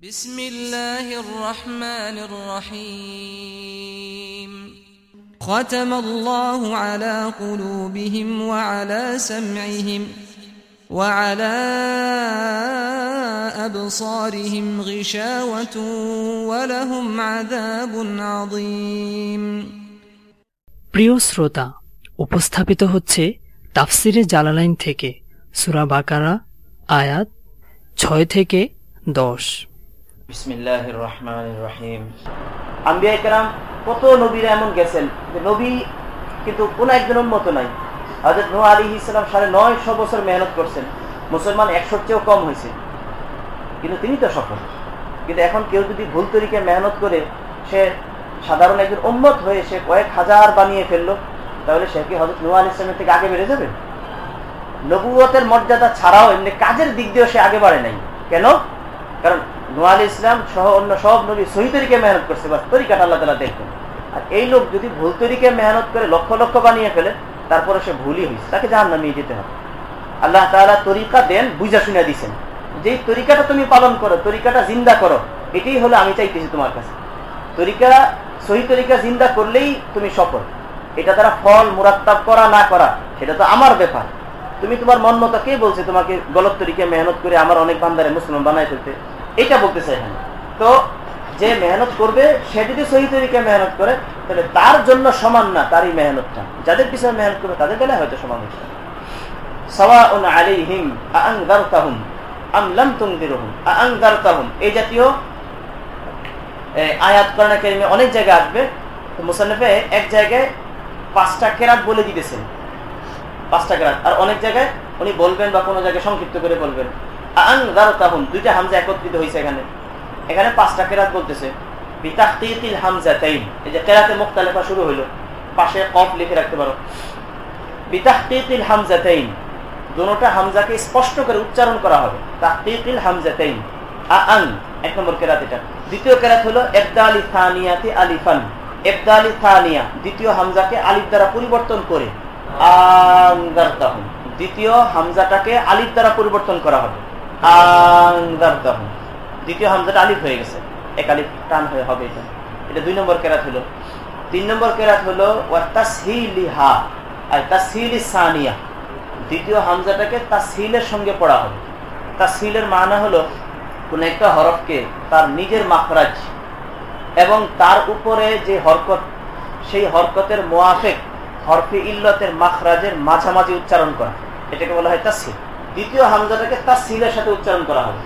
بسم الله الرحمن الرحيم ختم الله على قلوبهم وعلى سمعهم وعلى أبصارهم غشاوة ولهم عذاب عظيم প্রিয় শ্রোতা উপস্থাপিত হচ্ছে তাফসিরে জালালাইন থেকে সুরা বাকারা আয়াত ছয় থেকে দশ বিসমিল্লাহ কত নবীরা এমন গেছেন যে নবী কিন্তু কোন একজন উন্মত নাই। হজরত নো আলী ইসলাম সাড়ে নয়শো বছর মেহনত করছেন। মুসলমান একশোর চেয়েও কম হয়েছে। কিন্তু তিনি তো সফল। কিন্তু এখন কেউ যদি ভুল তরিকে মেহনত করে সে সাধারণ একজন উন্মত হয়ে সে কয়েক হাজার বানিয়ে ফেলল, তাহলে সে কি হজরত নো আলী ইসলামের থেকে আগে বেড়ে যাবে? নবুয়তের মর্যাদা ছাড়াও এমনি কাজের দিক দিয়েও সে আগে বাড়ে নাই। কেন? কারণ নোয়াল ইসলাম সহ অন্য সব নবী সহি তরিকে মেহনত করছে বা তরিকাটা আল্লাহ তালা দেখবেন আর এই লোক যদি ভুল তরিকে মেহনত করে লক্ষ লক্ষ বানিয়ে ফেলে, তারপরে সে ভুলই হয়েছে, তাকে জাহান নামিয়ে যেতে হবে। আল্লাহ তালা তরিকা দেন, বুঝা শুনে দিছেন। যেই তরিকাটা তুমি পালন করো, তরিকাটা জিন্দা করো, এটাই হলো আমি চাইতেছি তোমার কাছে। তরিকা, সহি তরিকা জিন্দা করলেই তুমি সফল। এটা তারা ফল মুরাত্তাব করা না করা, সেটা তো আমার ব্যাপার। তুমি তোমার মন মতো কে বলছে তোমাকে গলত তরিকে মেহনত করে আমার অনেক বান্দারে মুসলমান বানাই ফেলতে? এটা বলতে চাই তো যে মেহনত করবে, সে যদি সহি তরিকে মেহনত করে, তাহলে তার জন্য সমান না তারই মেহনতটা। যাদের পিছনে মেহনত করবে, তাদের বেলায় হয়তো সমান হচ্ছে এই জাতীয় আয়াত অনেক জায়গায় আসবে। এক জায়গায় পাঁচটা বলে দিতেছেন। পাঁচটা আর অনেক জায়গায় উনি বলবেন বা কোনো জায়গায় সংক্ষিপ্ত করে বলবেন। দুইটা হামজা একত্রিত হয়েছে এখানে। এখানে পাঁচটা কেরাত বলতেছে। হামজাকে স্পষ্ট করে উচ্চারণ করা হবে। এক নম্বর দ্বিতীয় কেরাত হলো থানিয়াতে থানিয়া দ্বিতীয় হামজাকে আলিফ দ্বারা পরিবর্তন করে। আনদারতাহুম দ্বিতীয় হামজাটাকে আলিফ দ্বারা পরিবর্তন করা হবে। আনদারতাহুম দ্বিতীয় হামজাটা আলিফ হয়ে গেছে। এক আলিফ টান হয়ে হবে এটা। এটা দুই নম্বর কেরাত হলো। তিন নম্বর কেরাত হলো ওয়াতাসহিলিহা আর তাসহিলি সানিয়া। দ্বিতীয় হামজাটাকে তাসহিলের সঙ্গে পড়া হবে। তাসহিলের মানা হলো, কোন একটা হরফকে তার নিজের মাখরাজ এবং তার উপরে যে হরকত, সেই হরকতের মোয়াফেক হরফে ইল্লতের মাখরাজের মাঝামাঝি উচ্চারণ করা। এটাকে বলা হয় তাসহিল। দ্বিতীয় হামজাটাকে তাসহিলের সাথে উচ্চারণ করা হবে।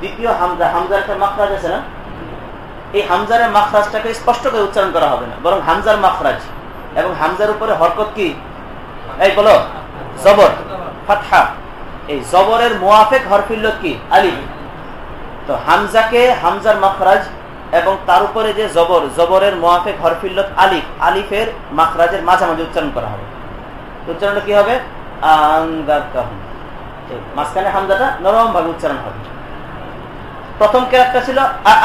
দ্বিতীয় হামজা, হামজার একটা মাখরাজ আছে না? এই হামজারের মাখরাজটাকে স্পষ্ট করে উচ্চারণ করা হবে না, বরং হামজার মাখরাজ। এবং হামজার উপরে হরকত কি? এই বলো, জবর, ফাতহা। এই জবরের মোয়াফেক হরফিল্লত কি? আলিফ। তো হামজাকে হামজার মাখরাজ এবং তার উপরে যে জবর, জবরের মোয়াফেক হরফিল্লত আলিফ, আলিফের মাখরাজের মাঝামাঝি উচ্চারণ করা হবে। উচ্চারণটা কি হবে? মাঝখানে হামজাটা নরম ভাবে উচ্চারণ হবে। প্রথম কেরাতটা ছিল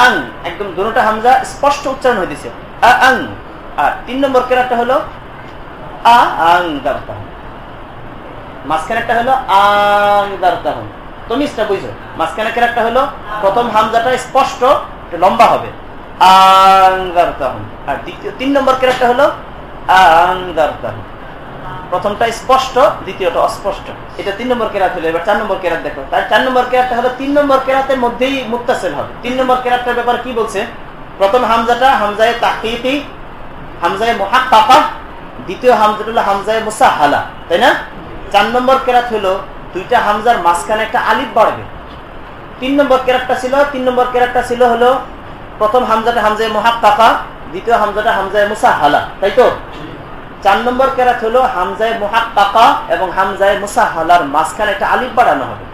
আং একদম দুটা হামজা স্পষ্ট উচ্চারণ আং আর তিন নম্বর কেরাতটা হলো আ দারতাহ। মাঝখানেরটা হলো আং দারতাহ। বুঝো মাঝখানে কেরাতটা হলো প্রথম হামজাটা স্পষ্ট লম্বা হবে। আং দারতাহ। আর দ্বিতীয় তিন নম্বর কেরাতটা হলো আং দারতাহ। প্রথমটা স্পষ্ট, দ্বিতীয়টা অস্পষ্ট। এটা তিন নম্বর কেরাত হলো, এবার চার নম্বর কেরাত দেখো। তার চার নম্বর কেরাতটা হলো তিন নম্বর কেরাতের মধ্যেই মুক্তাসেল হবে। তিন নম্বর কেরাতটার ব্যাপার কি বলছে? প্রথম হামজাটা হামজায় তাহিতি হামজায় মহাক্কাফা দ্বিতীয় হামজাটা হলো হামজায় মুসাহালা, তাই না? চার নম্বর কেরাত হলো, দুইটা হামজার মাঝখানে একটা আলিফ বাড়বে। তিন নম্বর কেরাতটা ছিল, তিন নম্বর কেরাতটা ছিল হলো, প্রথম হামজাটা হামজায় মহাক্কাফা দ্বিতীয় হামজাটা হামজায় মুসাহালা, তাই তো? চার নম্বর কেরাত হলো হামজায় মুহাক্কাকা এবং হামজায় মুসাহালার মাঝখানে একটা আলিফ বাড়ানো হবে।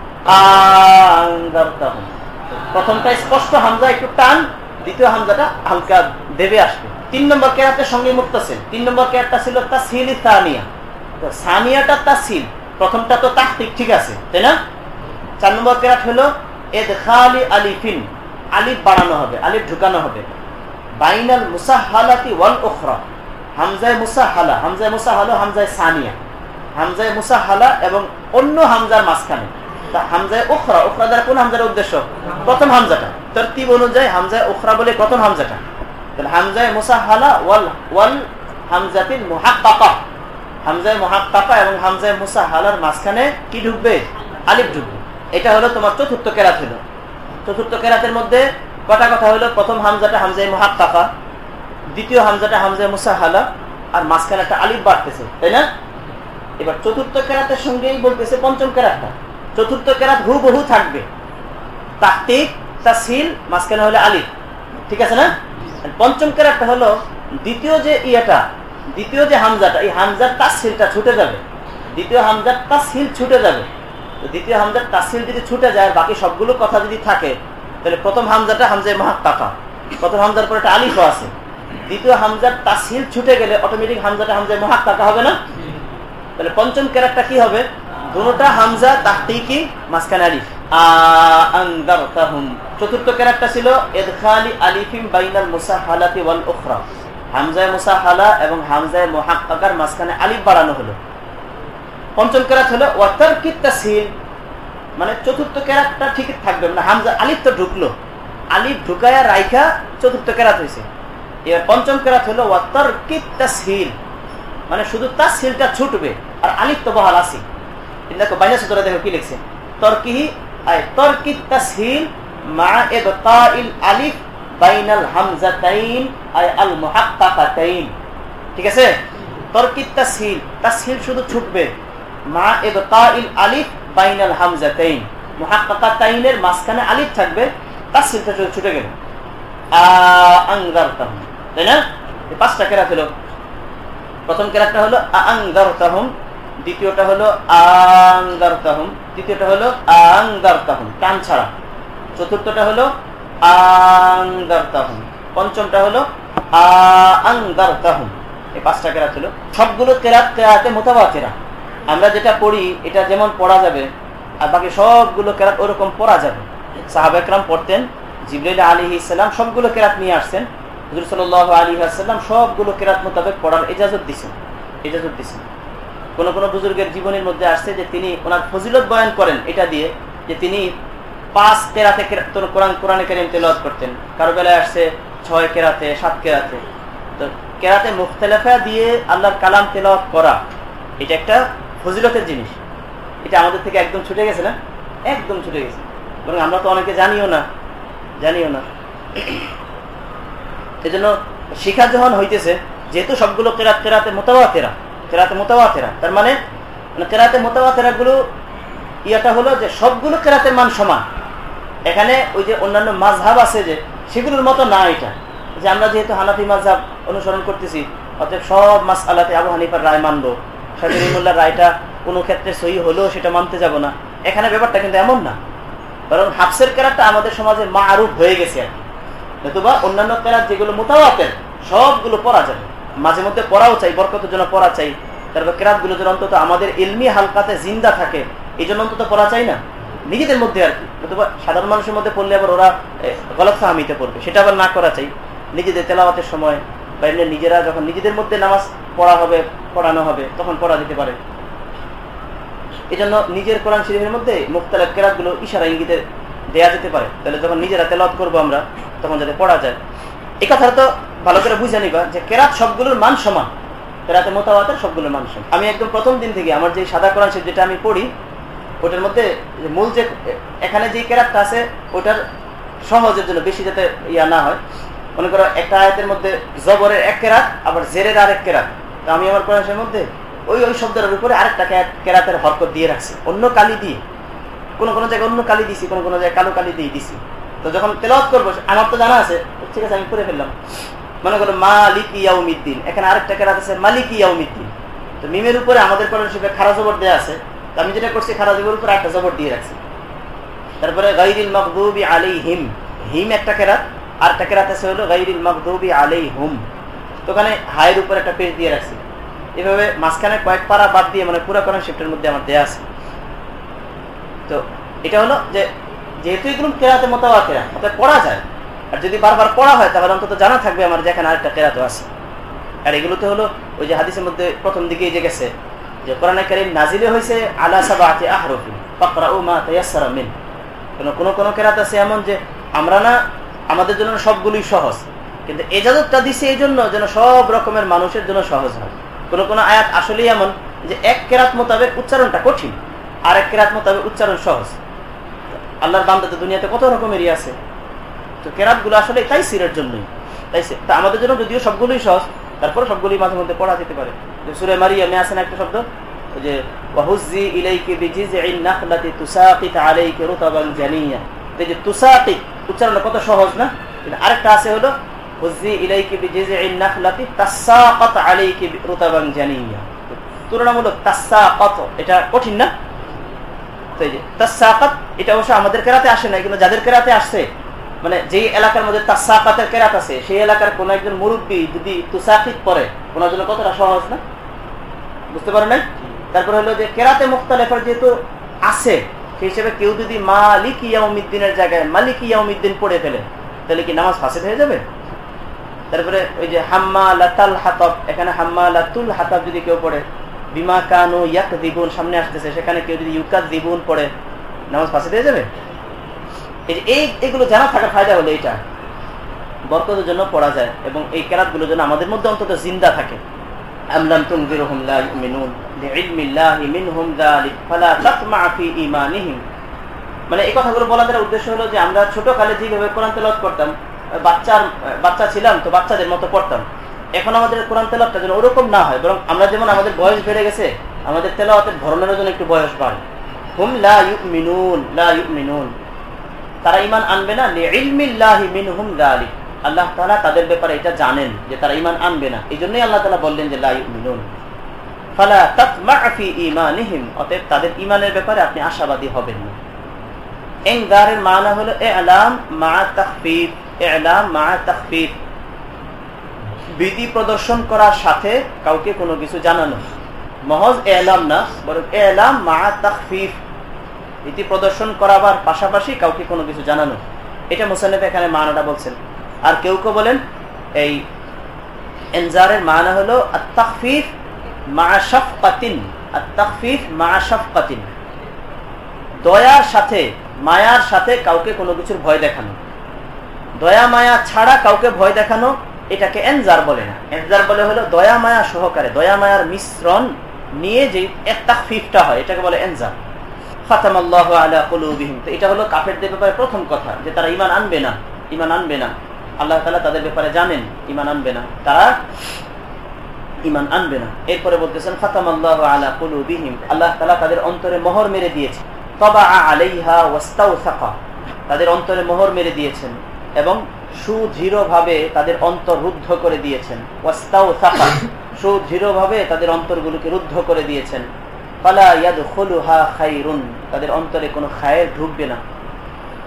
প্রথমটা স্পষ্ট, হামজা একটু টান, দ্বিতীয় হামজাটা হালকা দেবে আসবে। তিন নম্বর কেরাতের সঙ্গে মুক্তাসিল তিন নম্বর কেরাতটা ছিল তাসহিল সানিয়া। সানিয়াটা তাসহিল। প্রথমটা তো তাহতিক ঠিক আছে, তাই না? চার নম্বর কেরাত হলো এদখালি আলিফিন। আলিফ বাড়ানো হবে, আলিফ ঢুকানো হবে। বাইনাল মুসাহালাতি ওয়াল ওখরা হামজায় মুসাহালা হামজায় মুসাহালা, হামজায় সানিয়া। হামজায় মুসাহালা এবং অন্য হামজার মাঝখানে। হামজায় ওখরা ওখরা দ্বারা কোন হামজার উদ্দেশ্য? প্রথম হামজাটা। অনুযায়ী হামজায় ওখরা বলে প্রথম হামজাটা। তাহলে হামজায় মুসাহালা ওয়াল ওয়াল মুহাক্কাকা। হামজায় এবং হামজায় মুসাহালার মাঝখানে কি ঢুকবে? আলিফ ঢুকবে। এটা হলো তোমার চতুর্থ কেরাত হলো। চতুর্থ কেরাতের মধ্যে কটা কথা হলো? প্রথম হামজাটা হামজায় মুহাক্কাকা। দ্বিতীয় হামজাটা হামজায় মুসাহালা, আর মাঝখানে একটা আলিফ বাড়তেছে, তাই না? এবার চতুর্থ কেরাতের সঙ্গেই বলতেছে পঞ্চম কেরাতটা। চতুর্থ কেরাত হু বহু থাকবে। তাত্ত্বিক তাসিল মাঝখানে হলে আলিফ। ঠিক আছে না? পঞ্চম কেরাতটা হলো দ্বিতীয় যে ইয়েটা, দ্বিতীয় যে হামজাটা, এই হামজার তাসিলটা ছুটে যাবে। দ্বিতীয় হামজার তাসিল ছুটে যাবে। তো দ্বিতীয় হামজার তাসিল যদি ছুটে যায় বাকি সবগুলো কথা যদি থাকে, তাহলে প্রথম হামজাটা হামজায় মাহাত্তাকা প্রথম হামজার পরে একটা আলিফও আছে। দ্বিতীয় হামজার তাসিল ছুটে গেলে অটোমেটিক হামজাটা হামজায় মাহাত্তাকা হবে না? তাহলে পঞ্চম ক্যারেক্টার কি হবে? দুটা হামজা তাহতিকি মাঝখানে আলিফ। আলিফ বাড়ানো হলো। পঞ্চম মানে চতুর্থ ক্যারাতটা ঠিক থাকবে। মানে হামজা আলিফ তো ঢুকলো। আলিফ ঢুকায়া রাইখা চতুর্থ ক্যারাত হয়েছে এবার পঞ্চম ক্যারাত হলো মানে শুধু তার সিলটা ছুটবে, আর আলিফ তো বহাল আসি দেখো, বাইনা সূত্রে দেখো কি লিখছে? তর্কিহি, আয়, তর্কি তাসহিল মা ইবতাইল আলিফ বাইনাল হামজাতাইন আল মুহাক্কাকাতাইন। ঠিক আছে? তর্কি তাসহিল তাসহিল শুধু ছুটবে মা ইবতাইল আলিফ বাইনাল হামজাতাইন। মুহাক্কাকাতাইনের মাঝখানে আলিফ থাকবে, তাসহিলটা শুধু ছুটে গেল। আ তাই না? পাঁচটা কেরাত হলো। প্রথম কেরাতটা হলো আংদারতাহুম দ্বিতীয়টা হলো তৃতীয়টা হলো টান ছাড়া। চতুর্থটা হলো পঞ্চমটা হলো এই পাঁচটা কেরাত হলো। সবগুলো কেরাত কেরাতে মোতাবাতেরা। আমরা যেটা পড়ি, এটা যেমন পড়া যাবে, আর বাকি সবগুলো কেরাত ওরকম পড়া যাবে। সাহাবেকরাম পড়তেন জিবরাইল আলী ইসলাম সবগুলো কেরাত নিয়ে আসছেন। হুজুর সাল আলী আসাল্লাম সবগুলো কেরাত মোতাবেক পড়ার এজাজত দিচ্ছেন এজাজত দিচ্ছেন কোন কোন বুজুর্গের জীবনের মধ্যে আসছে যে তিনি ওনার ফজিলত বয়ান করেন, এটা দিয়ে যে তিনি পাঁচ কেরাতে কোরআন, কোরআনে কেরিম তেলাওয়াত করতেন। কারও বেলায় আসছে ছয় কেরাতে, সাত কেরাতে। তো কেরাতে মুখতেলাফা দিয়ে আল্লাহর কালাম তেলাওয়াত করা, এটা একটা ফজিলতের জিনিস। এটা আমাদের থেকে একদম ছুটে গেছে না? একদম ছুটে গেছে। বরং আমরা তো অনেকে জানিও না জানিও না। এই জন্য শিখা যখন হইতেছে, যেহেতু সবগুলো কেরাত কেরাতে মোতাবাতেরা কেরাতে মোতাবাতেরা তার মানে কেরাতে মোতাবাতেরা গুলো ইয়াটা হলো যে সবগুলো কেরাতের মান সমান। এখানে ওই যে অন্যান্য মাঝহাব আছে যে, সেগুলোর মতো না এটা। যে আমরা যেহেতু হানাফি মাঝহাব অনুসরণ করতেছি, অতএব সব মাস আলাতে আবু হানিফার রায় মানবো। শাহিমুল্লাহ রায়টা কোনো ক্ষেত্রে সহি হলেও সেটা মানতে যাব না। এখানে ব্যাপারটা কিন্তু এমন না। বরং হাফসের কেরাতটা আমাদের সমাজে মা আরুপ হয়ে গেছে আর কি। নতুবা অন্যান্য কেরাত যেগুলো মোতাবাতের সবগুলো পড়া যাবে। মাঝে মধ্যে পড়াও চাই, বরকতের জন্য পড়া চাই। তারপর কেরাতগুলো যেন অন্তত আমাদের এলমি হালকাতে জিন্দা থাকে এই জন্য অন্তত পড়া চাই না। নিজেদের মধ্যে আর কি। নতুবা সাধারণ মানুষের মধ্যে পড়লে আবার ওরা গলত ফাহামিতে পড়বে। সেটা আবার না করা চাই। নিজেদের তেলাওয়াতের সময়, বা এমনি নিজেরা যখন নিজেদের মধ্যে নামাজ পড়া হবে, পড়ানো হবে, তখন পড়া যেতে পারে। এই জন্য নিজের কোরআন শরীফের মধ্যে মুক্তালেব কেরাতগুলো ইশারা ইঙ্গিতে দেয়া যেতে পারে। তাহলে যখন নিজেরা তেলাওয়াত করব আমরা তখন যাতে পড়া যায়। এই কথাটা তো ভালো করে বুঝে নিবা যে কেরাত সবগুলোর মান সমান। কেরাতে মোতাবাতের সবগুলোর মান সমান। আমি একদম প্রথম দিন থেকে আমার যে সাদা কোরআন শরীফ যেটা আমি পড়ি, ওটার মধ্যে মূল যে এখানে যে কেরাতটা আছে, ওটার সহজের জন্য বেশি যাতে ইয়া না হয়। মনে করো একটা আয়াতের মধ্যে জবরের এক কেরাত, আবার জেরের আরেক কেরাত। তো আমি আমার কোরআন মধ্যে ওই ওই শব্দের উপরে আরেকটা কেরাতের হরকত দিয়ে রাখছি। অন্য কালি দিয়ে। কোনো কোনো জায়গায় অন্য কালি দিছি, কোনো কোনো জায়গায় কালো কালি দিয়ে দিছি। তো যখন তেলাওয়াত করব, আমার তো জানা আছে ঠিক আছে, আমি করে ফেললাম। মনে করো, মালিক ইয়াউমিদ্দিন। এখানে আরেকটা কেরাত আছে, মালিক ইয়াউমিদ্দিন। তো মিমের উপরে আমাদের কোরআন শরীফে খারা জবর দেওয়া আছে। তো আমি যেটা করছি, খারা জবর উপরে একটা জবর দিয়ে রাখছি। তারপরে গাইরিল মকদুবি আলাই হিম হিম একটা কেরাত আর একটা কেরাত আছে হলো গাইরিল মকদুবি আলাই হুম তো ওখানে হায়ের উপরে একটা পেজ দিয়ে রাখছি। এভাবে মাঝখানে কয়েক পারা বাদ দিয়ে মানে পুরো কোরআন শিফটের মধ্যে আমার দেয়া আছে। তো এটা হলো যে যেহেতু এগুলো কেরাতে মোতাবা কেরা অর্থাৎ পড়া যায়। আর যদি বারবার পড়া হয়, তাহলে অন্তত জানা থাকবে আমার যেখানে আরেকটা কেরাতো আছে। আর এগুলোতে হলো ওই যে হাদিসের মধ্যে প্রথম দিকে যে গেছে, যে কোরআনে কারিম নাজিলে হয়েছে, আলা সাবাতে আহরফিন পাকরা ও মা তাইয়াসারা মিন। কোনো কোনো কোনো কেরাত আছে এমন যে আমরা না, আমাদের জন্য সবগুলোই সহজ। কিন্তু এজাজতটা দিছে এই জন্য যেন সব রকমের মানুষের জন্য সহজ হয়। কোন, কোনো আয়াত আসলেই এমন যে এক কেরাত মোতাবেক উচ্চারণটা কঠিন আর এক কেরাত মোতাবেক উচ্চারণ সহজ। আল্লাহর বান্দা তো দুনিয়াতে কত রকমেরই আছে। তো কেরাতগুলো আসলে তাই সিরের জন্যই। তাই তা আমাদের জন্য যদিও সবগুলোই সহজ তারপরে সবগুলি মাঝে মধ্যে পড়া যেতে পারে। যে সুরে মারিয়ামে আছে না একটা শব্দ? যে ইলাইকি আলাইকি রুতাবান জানিয়া। এই যে কত সহজ না? কিন্তু আরেকটা আছে হলো হুজি ইলাইকি তাসাকাত এটা কঠিন না। তো তাসাকাত এটা অবশ্য আমাদের কেরাতে আসে না কিন্তু যাদের কেরাতে আসছে মানে যেই এলাকার মধ্যে তাসাকাতের কেরাত আছে, সেই এলাকার একজন মুরব্বী যদি তুসাকিত ওনার জন্য কতটা সহজ না? বুঝতে নাই? হলো যে, কেরাতে যেহেতু আছে, সেই হিসেবে কেউ যদি মালিক ইয়াউমিদ্দিনের জায়গায় মালিক ইয়াউমিদ্দিন পড়ে ফেলে, তাহলে কি নামাজ ফাঁসে হয়ে যাবে? তারপরে ওই যে হাম্মা লাতাল হাতব, এখানে হাম্মা লাতুল হাতাব যদি কেউ পড়ে বিমা কানু ইয়াক দিবুন সামনে আসতেছে, সেখানে কেউ যদি ইউকাত দিবুন পড়ে, নামাজ ফাঁসে হয়ে যাবে? এই এগুলো জানা থাকার ফায়দা হলো এইটা। বরকতের জন্য পড়া যায় এবং এই কেরাতগুলো যেন আমাদের মধ্যে অন্তত জিন্দা থাকে। আমলাম তুনজিরহুম লা ইউমিনুন লিইলমিল্লাহি মিনহুম যালিক ফালা তাতমা মানে এই কথাগুলো বলা দ্বারা উদ্দেশ্য হলো যে আমরা ছোট কালে যেভাবে কোরআন তেলাওয়াত করতাম, বাচ্চার, বাচ্চা ছিলাম তো বাচ্চাদের মতো পড়তাম। এখন আমাদের কোরআন তেলাওয়াতটা যেন ওরকম না হয়, বরং আমরা যেমন আমাদের বয়স বেড়ে গেছে, আমাদের তেলাওয়াতের ধরনের জন্য একটু বয়স বাড়ে। হুম লা ইউমিনুন লা ইউমিনুন। তারা ইমান আনবে না লিইলমিল্লাহি মিনহুম যালিক। আল্লাহ তাআলা তাদের ব্যাপারে এটা জানেন যে তারা ইমান আনবে না। এই জন্যই আল্লাহ তাআলা বললেন যে লা ইউমিনুন। ফালা তাতমা ফি ঈমানিহিম, অতএব তাদের ইমানের ব্যাপারে আপনি আশাবাদী হবেন না। ইনজারের মানা হলো ইলাম মা তাখফিফ ইলাম মা তাখফিফ। বিধি প্রদর্শন করার সাথে কাউকে কোনো কিছু জানানো। মহজ এলাম না, বরং এলাম মা তাখফিফ। ইতি প্রদর্শন করাবার পাশাপাশি কাউকে কোনো কিছু জানানো। এটা মুসান্নফ এখানে মানাটা বলছেন। আর কেউ কেউ বলেন, এই এনজারের মানা হলো আত্তাকফিফ মা শফকাতিন আত্তাকফিফ মা শফকাতিন। দয়ার সাথে, মায়ার সাথে কাউকে কোনো কিছুর ভয় দেখানো। দয়া মায়া ছাড়া কাউকে ভয় দেখানো এটাকে এনজার বলে না। এনজার বলে হলো দয়া মায়া সহকারে, দয়া মায়ার মিশ্রণ নিয়ে যে তাকফিফটা হয়, এটাকে বলে এনজার। ফাতাম আল্লাহ আলা কলুবিহিম। তো এটা হলো কাফেরদের ব্যাপারে প্রথম কথা, যে তারা ইমান আনবে না ইমান আনবে না। আল্লাহ তালা তাদের ব্যাপারে জানেন ইমান আনবে না। তারা ইমান আনবে না। এরপরে বলতেছেন ফাতাম আল্লাহ আলা কলুবিহিম। আল্লাহ তালা তাদের অন্তরে মোহর মেরে দিয়েছে তবা আলাইহা ওয়াস্তাউ তাদের অন্তরে মোহর মেরে দিয়েছেন। এবং সুদৃঢ় ভাবে তাদের অন্তর রুদ্ধ করে দিয়েছেন। ওয়াস্তাউ সাফা সুদৃঢ় ভাবে তাদের অন্তরগুলোকে রুদ্ধ করে দিয়েছেন। তাদের অন্তরে কোনো খায়ের ঢুকবে না।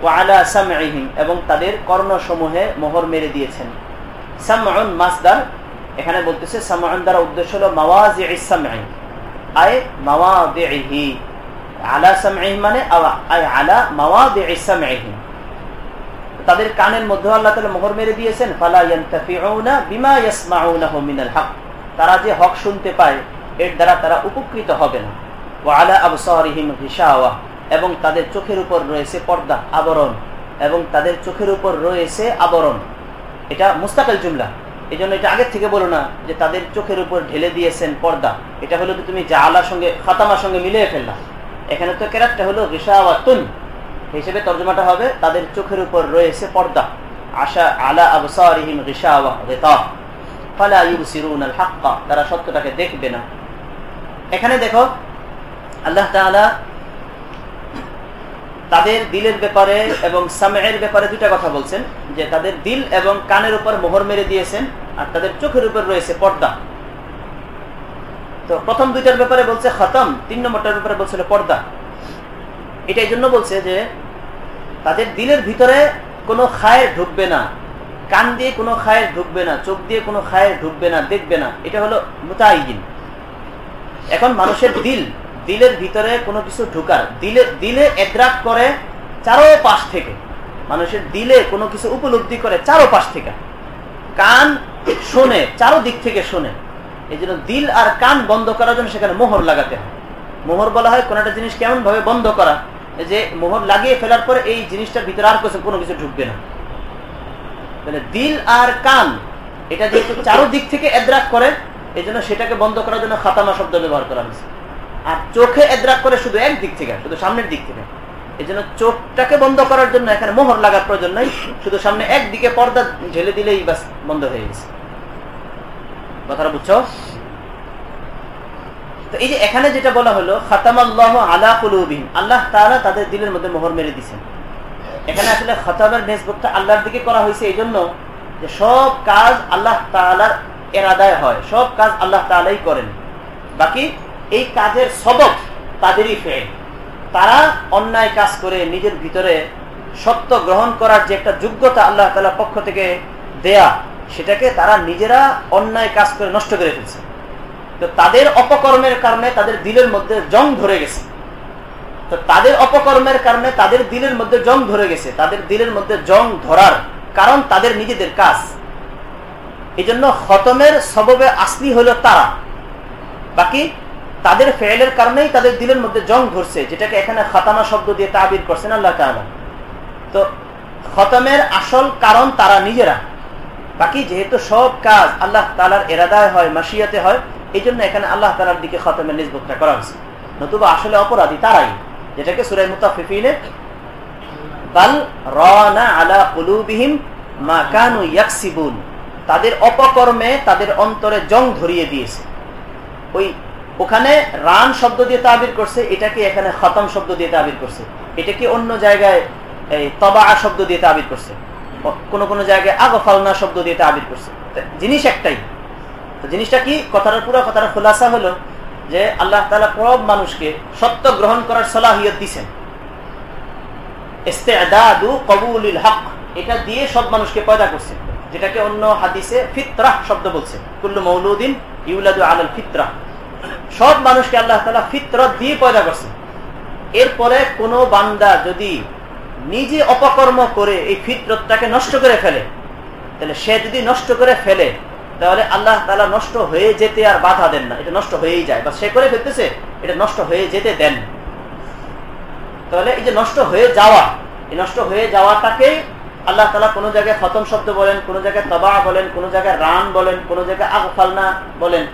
ও আলা সামহিম এবং তাদের কর্ণসমূহে মোহর মেরে দিয়েছেন। সামন মাসদার এখানে বলতেছে সামন দ্বারা উদ্দেশ্য হলো মাওয়াজ আয় মাওয়াদি আলা সামহিম মানে আয় আলা মাওয়াদি সামহিম তাদের কানের মধ্যে আল্লাহ তালা মোহর মেরে দিয়েছেন হক। তারা যে হক শুনতে পায়, এর দ্বারা তারা উপকৃত হবে না। ও আলা আবসারিহিম হিসাওয়া এবং তাদের চোখের উপর রয়েছে পর্দা, আবরণ। এবং তাদের চোখের উপর রয়েছে আবরণ। এটা মুস্তাকাল জুমলা। এই জন্য এটা আগের থেকে বলো না যে তাদের চোখের উপর ঢেলে দিয়েছেন পর্দা। এটা হলো যে তুমি জালার সঙ্গে, খাতামার সঙ্গে মিলিয়ে ফেললা। এখানে তো কেরাতটা হলো রিসাওয়াতুন হিসেবে তর্জমাটা হবে, তাদের চোখের উপর রয়েছে পর্দা। আশা আলা আবসারিহিম ইউসিরুন হাক্কা তারা সত্যটাকে দেখবে না। এখানে দেখো, আল্লাহ তাদের দিলের ব্যাপারে এবং সামের ব্যাপারে দুটা কথা বলছেন, যে তাদের দিল এবং কানের উপর মোহর মেরে দিয়েছেন, আর তাদের চোখের উপর রয়েছে পর্দা। তো প্রথম দুইটার ব্যাপারে বলছে খতম, তিন নম্বরটার ব্যাপারে বলছিল পর্দা। এটা এই জন্য বলছে যে তাদের দিলের ভিতরে কোনো খায়ের ঢুকবে না, কান দিয়ে কোনো খায়ের ঢুকবে না, চোখ দিয়ে কোনো খায়ের ঢুকবে না, দেখবে না। এটা হলো মুতাইন এখন মানুষের দিল, দিলের ভিতরে কোনো কিছু ঢুকার। দিলে দিলে এদ্রাক করে চারো পাশ থেকে। মানুষের দিলে কোনো কিছু উপলব্ধি করে চারো পাশ থেকে। কান শোনে চারো দিক থেকে শোনে। এই দিল আর কান বন্ধ করার জন্য সেখানে মোহর লাগাতে হয়। মোহর বলা হয় কোন একটা জিনিস কেমন ভাবে বন্ধ করা যে মোহর লাগিয়ে ফেলার পরে এই জিনিসটার ভিতরে আর কিছু কোনো কিছু ঢুকবে না। মানে দিল আর কান, এটা যেহেতু চারোদিক থেকে এদ্রাক করে এই জন্য সেটাকে বন্ধ করার জন্য খাতামা শব্দ ব্যবহার করা হয়েছে। আর চোখে এদ্রাক করে শুধু এক দিক থেকে, শুধু সামনের দিক থেকে। এই জন্য চোখটাকে বন্ধ করার জন্য এখানে মোহর লাগার প্রয়োজন নাই, শুধু সামনে একদিকে পর্দা ঝেলে দিলেই বাস বন্ধ হয়ে গেছে। কথাটা বুঝছ? তো এই যে এখানে যেটা বলা হলো খাতামাল্লাহ আলা কুলুবিহীন আল্লাহ তাআলা তাদের দিলের মধ্যে মোহর মেরে দিছেন এখানে আসলে খতামের নেসবতটা আল্লাহর দিকে করা হয়েছে এই জন্য যে সব কাজ আল্লাহ তালার এরাদায় হয়, সব কাজ আল্লাহ তালাই করেন। বাকি এই কাজের সবক তাদেরই ফেল। তারা অন্যায় কাজ করে নিজের ভিতরে সত্য গ্রহণ করার যে একটা যোগ্যতা আল্লাহ তালার পক্ষ থেকে দেয়া, সেটাকে তারা নিজেরা অন্যায় কাজ করে নষ্ট করে ফেলছে। তো তাদের অপকর্মের কারণে তাদের দিলের মধ্যে জং ধরে গেছে। তো তাদের অপকর্মের কারণে তাদের দিলের মধ্যে জং ধরে গেছে। তাদের দিলের মধ্যে জং ধরার কারণ তাদের নিজেদের কাজ। এই জন্য খতমের সববে আসলি হলো তারা। বাকি তাদের ফেলের কারণেই তাদের দিলের মধ্যে জং ধরছে, যেটাকে এখানে খতামা শব্দ দিয়ে তাবির করছেন আল্লাহ তালা তো খতমের আসল কারণ তারা নিজেরা। বাকি যেহেতু সব কাজ আল্লাহ তালার এরাদায় হয়, মাসিয়াতে হয় এই জন্য এখানে আল্লাহ তালার দিকে খতমের নিজবতটা করা হয়েছে। নতুবা আসলে অপরাধী তারাই, যেটাকে সুরাই মুতাফিফিনে বাল রানা আলা কুলুবিহিম মা ইয়াকসিবুন তাদের অপকর্মে তাদের অন্তরে জং ধরিয়ে দিয়েছে। ওই ওখানে রান শব্দ দিয়ে তাবির করছে, এটাকে এখানে খতম শব্দ দিয়ে তাবির করছে। এটাকে অন্য জায়গায়, এই তবা শব্দ দিয়ে তাবির করছে? কোন কোন জায়গায় আগফালনা শব্দ দিয়ে তাবির করছে। জিনিস একটাই জিনিসটা কি? কথাটার পুরো কথাটা খোলাসা হলো যে আল্লাহ তালা সব মানুষকে সত্য গ্রহণ করার সলাহিয়ত দিচ্ছেন হক। এটা দিয়ে সব মানুষকে পয়দা করছে যেটাকে অন্য হাদিসে ফিতরাহ শব্দ বলছে। কুল্লু মৌলুদ্দিন ইউলাদু ফিতরাহ সব মানুষকে আল্লাহ তালা ফিতরত দিয়ে পয়দা করছে এরপরে কোনো বান্দা যদি নিজে অপকর্ম করে এই ফিতরতটাকে নষ্ট করে ফেলে, তাহলে সে যদি নষ্ট করে ফেলে তাহলে আল্লাহ তালা নষ্ট হয়ে যেতে আর বাধা দেন না। এটা নষ্ট হয়েই যায়। বা সে করে ফেলতেছে, এটা নষ্ট হয়ে যেতে দেন। তাহলে এই যে নষ্ট হয়ে যাওয়া, এই নষ্ট হয়ে যাওয়াটাকেই আল্লাহ তালা কোনো জায়গায় খতম শব্দ বলেন, কোনো জায়গায় তবা বলেন, কোনো জায়গায় রান বলেন, কোনো জায়গায় আগফালনা বলেন।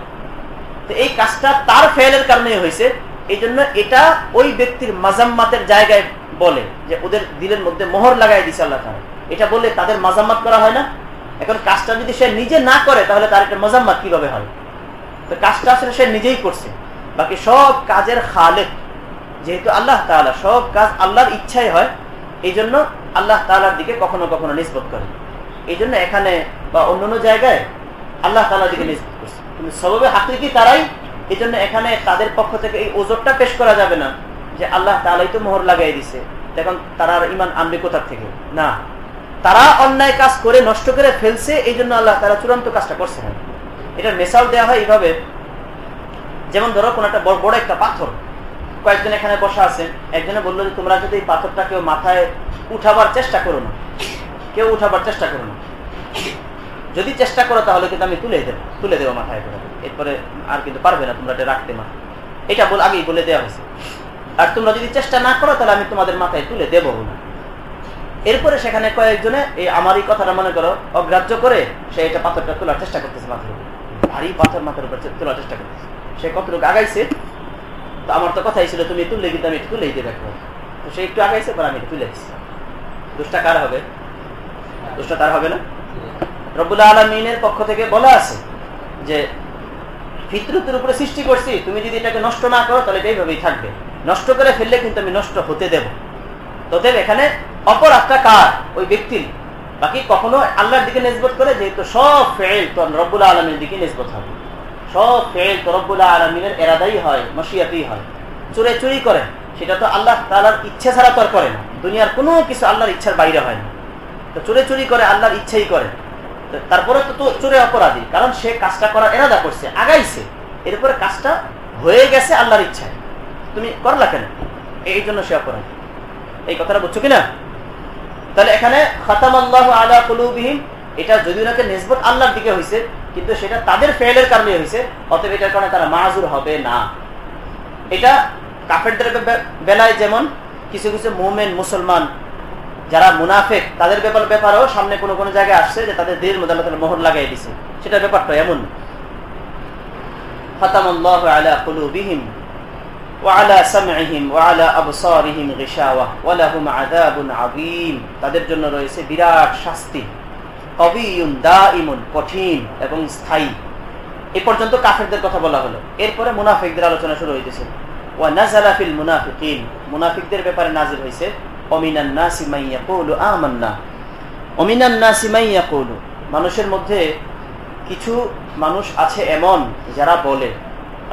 তো এই কাজটা তার ফেলের কারণে হয়েছে। এই জন্য এটা ওই ব্যক্তির মাজাম্মাতের জায়গায় বলে যে ওদের দিলের মধ্যে মোহর লাগাই দিছে আল্লাহ তালা এটা বললে তাদের মাজাম্মাত করা হয় না? এখন কাজটা যদি সে নিজে না করে, তাহলে তার একটা মজাম্মাত কীভাবে হয়? তো কাজটা আসলে সে নিজেই করছে। বাকি সব কাজের খালেক, যেহেতু আল্লাহ তালা সব কাজ আল্লাহর ইচ্ছাই হয় এই জন্য আল্লাহ তালার দিকে কখনো কখনো নিষ্পত করে। এই জন্য এখানে বা অন্যান্য জায়গায় আল্লাহ তালার দিকে নিষ্পত করছে। কিন্তু সববে হাকিকি তারাই? এই জন্য এখানে তাদের পক্ষ থেকে এই ওজোরটা পেশ করা যাবে না, যে আল্লাহ তালাই তো মোহর লাগাই দিছে। এখন তারা ইমান আনবে কোথার থেকে? না। তারা অন্যায় কাজ করে নষ্ট করে ফেলছে, এই জন্য আল্লাহ তারা চূড়ান্ত কাজটা করছে না এটার মেসাল দেওয়া হয় এইভাবে, যেমন ধরো কোন একটা বড় একটা পাথর, কয়েকজন এখানে বসা আছে, একজনে বলল যে, তোমরা যদি এই পাথরটা কেউ মাথায় উঠাবার চেষ্টা করো না, কেউ উঠাবার চেষ্টা করো না, যদি চেষ্টা করো তাহলে কিন্তু আমি তুলে দেবো তুলে দেবো মাথায় করে, এরপরে আর কিন্তু পারবে না তোমরা এটা রাখতে মা এটা বল আগেই বলে দেওয়া হয়েছে। আর তোমরা যদি চেষ্টা না করো তাহলে আমি তোমাদের মাথায় তুলে দেবো না। এরপরে সেখানে কয়েকজনে এই আমার এই কথাটা মনে করো, অগ্রাহ্য করে সে এটা পাথরটা তোলার চেষ্টা করতেছে মাথার উপর। ভারী পাথর মাথার উপর তোলার চেষ্টা করতেছে। সে কতটুকু আগাইছে? তো আমার তো কথাই ছিল, তুমি তুললে কিন্তু আমি একটু তুলেই দেবে তো সে একটু আগাইছে, পর আমি তুলে দিচ্ছি দোষটা কার হবে? দোষটা তার হবে না? রব্বুল্লাহ আলমিনের পক্ষ থেকে বলা আছে যে, ফিতরতের উপরে সৃষ্টি করছি, তুমি যদি এটাকে নষ্ট না করো, তাহলে এটা এইভাবেই থাকবে। নষ্ট করে ফেললে কিন্তু আমি নষ্ট হতে দেব। তোদের এখানে অপরাধটা কার? ওই ব্যক্তির বাকি কখনো আল্লাহর দিকে নেজবত করে, যেহেতু সব ফেল তো রব্বুল আলমের দিকে নেজবত হবে। সব ফেল তো রব্বুল আলমিনের এরাদাই হয়, মশিয়াতেই হয়। চুরে চুরি করে, সেটা তো আল্লাহ তালার ইচ্ছা ছাড়া তো আর করে না। দুনিয়ার কোনো কিছু আল্লাহর ইচ্ছার বাইরে হয় না। তো চুরে চুরি করে, আল্লাহর ইচ্ছাই করে। তারপরে তো চোরে অপরাধী, কারণ সে কাজটা করার এরাদা করছে, আগাইছে। এরপরে কাজটা হয়ে গেছে আল্লাহর ইচ্ছায়। তুমি করলা কেন? এই জন্য সে অপরাধী। এই কথাটা বুঝছ কিনা? তাহলে এখানে খাতাম আল্লাহ আলা কুলুবিহীন এটা যদি নাকি নিসবত আল্লাহর দিকে হয়েছে কিন্তু সেটা তাদের ফেলের কারণে হয়েছে অতএব এটার কারণে তারা মাজুর হবে না। এটা কাফেরদের বেলায় যেমন কিছু কিছু মোমেন মুসলমান যারা মুনাফেক, তাদের ব্যাপার, ব্যাপারেও সামনে কোনো কোনো জায়গায় আসছে যে তাদের মধ্যে আল্লাহ মোহর লাগাই দিছে। সেটা ব্যাপারটা এমন। খতামুল্লাহ আলা কুলুবিহিম ওয়ালা সামহিম ওয়ালা আবসারিহিম গিশাওয়া ওয়ালাহুম আযাবুন আযীম তাদের জন্য রয়েছে বিরাট শাস্তি। কবিউন দাইমুন কঠিন এবং স্থায়ী। এ পর্যন্ত কাফেরদের কথা বলা হলো। এরপরে মুনাফিকদের আলোচনা শুরু হইতেছে। ওয়া নাযালা ফিল মুনাফিকিন। মুনাফিকদের ব্যাপারে নাজিল হইছে, অমিনান নাসি মান ইয়াকুলু আমান্না। অমিনান নাসি মান ইয়াকুলু। মানুষের মধ্যে কিছু মানুষ আছে এমন যারা বলে।